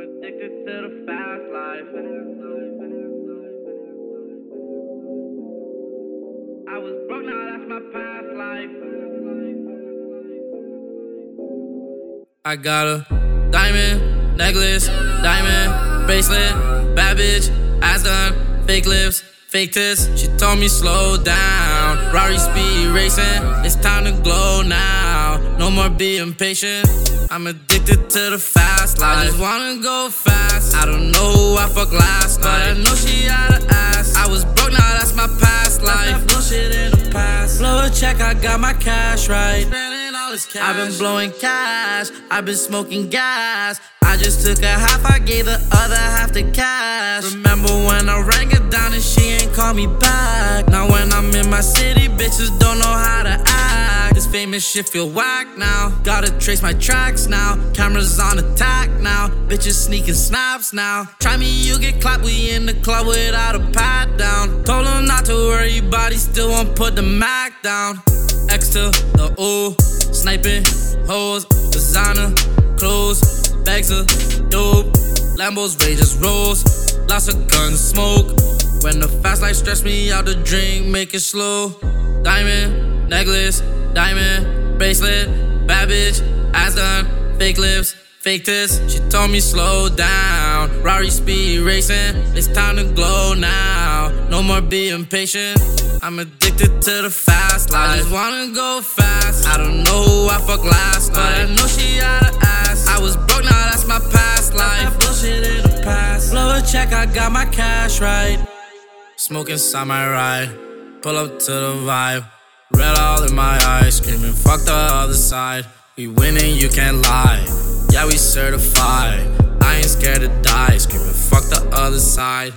I'm addicted to the fast life. I was broke, now that's my past life. I got a diamond necklace, diamond bracelet, bad bitch, ass done, fake lips, fake tits. She told me slow down. Rari speed racing, it's time to glow now. No more being patient. I'm addicted to the fast life. I just wanna go fast. I don't know who I fuck last night. But I know she had an ass. I was broke, now that's my past life. Bullshit in the past. Blow a check, I got my cash right. Spending all this cash. I've been blowing cash. I've been smoking gas. I just took a half, I gave the other half to cash. Remember when I rang it down and she ain't call me back. Now when I'm in my city, bitches don't know how to act. This famous shit feel whack now. Gotta trace my tracks now. Cameras on attack now. Bitches sneaking snaps now. Try me, you get clapped. We in the club without a pat down. Told them not to worry, body still won't put the Mac down. X to the O, sniping hoes, designer clothes bags of dope. Lambos, Rangers, rolls. Lots of guns, smoke. When the fast life stress me out, the drink make it slow. Diamond necklace, diamond bracelet. Bad bitch, ass done, fake lips. Fake this, she told me slow down. Rari speed racing, it's time to glow now. No more being patient. I'm addicted to the fast life. I just wanna go fast. I don't know who I fuck last night. But I know she had an ass. I was broke, now that's my past life. That bullshit in the past. Blow a check, I got my cash right. Smoking ride. Pull up to the vibe. Red all in my eyes, screaming, fuck the other side. We winning, you can't lie. Yeah, we certified. I ain't scared to die, screaming, fuck the other side.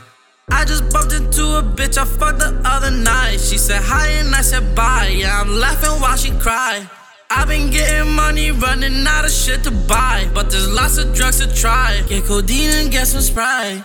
I just bumped into a bitch I fucked the other night. She said hi and I said bye. Yeah, I'm laughing while she cry. I've been getting money, running out of shit to buy. But there's lots of drugs to try. Get codeine and get some Sprite.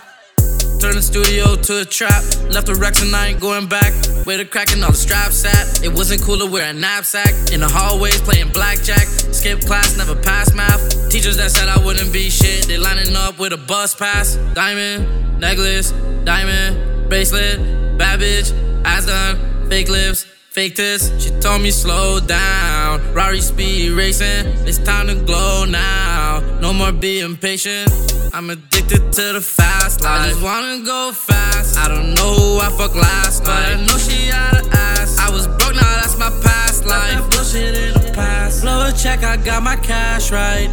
Turn the studio to a trap. Left the Rex and I ain't going back. Where the cracking all the straps at. It wasn't cool to wear a knapsack. In the hallways playing blackjack. Skip class, never passed math. Teachers that said I wouldn't be shit. They lining up with a bus pass. Diamond, necklace, diamond, bracelet. Bad bitch, ass done, fake lips. Fake this, she told me slow down. Rari speed racing, it's time to glow now. No more being patient. I'm addicted to the I just wanna go fast. I don't know who I fuck last night. But I know she had an ass. I was broke, now that's my past life. Bullshit in the past. Blow a check, I got my cash right.